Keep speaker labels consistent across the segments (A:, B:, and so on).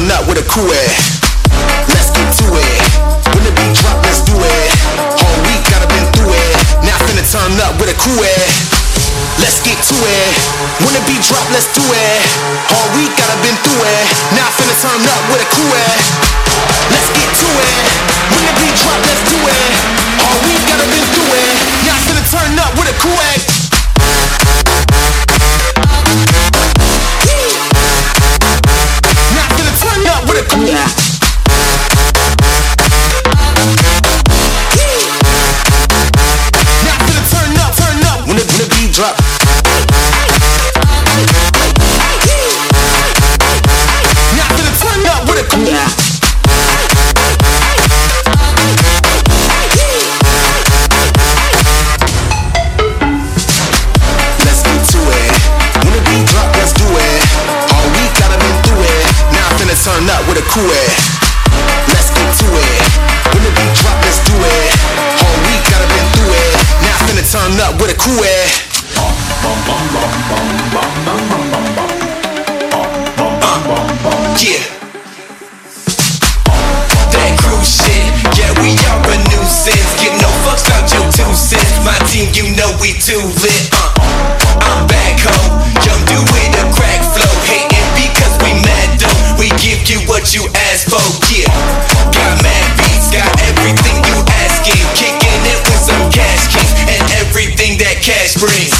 A: Turn up with a crew at. Let's get to it. When the beat drop, let's do it. Whole week gotta been through it. Now finna turn up with a crew at. Let's get to it. When the beat drop, let's do it. All week gotta been through it. Now finna turn up with a crew at. Let's get Yeah.
B: Kue. Yeah. Get no fucks about your two cents. My team, you know we too lit.
A: spring.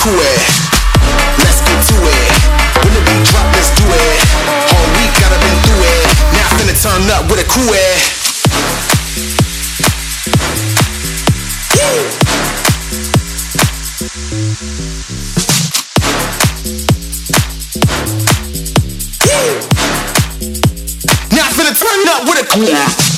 A: to it. Let's get to it. When the beat drop, let's do it. All week gotta been through it. Now finna turn up with a crew it. Now finna turn up with a crew.